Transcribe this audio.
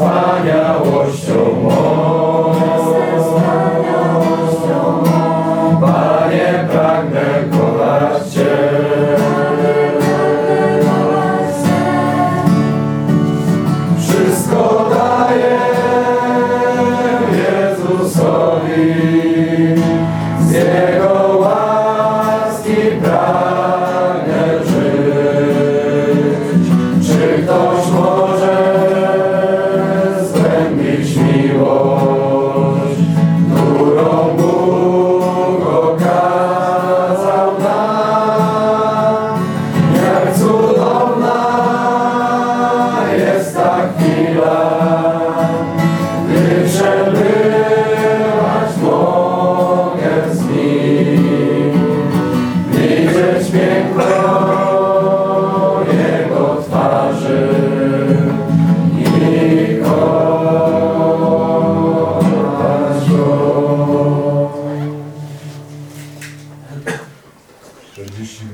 wspaniałością mą. Panie, pragnę kochać Cię. Wszystko daję Jezusowi z Jego 2002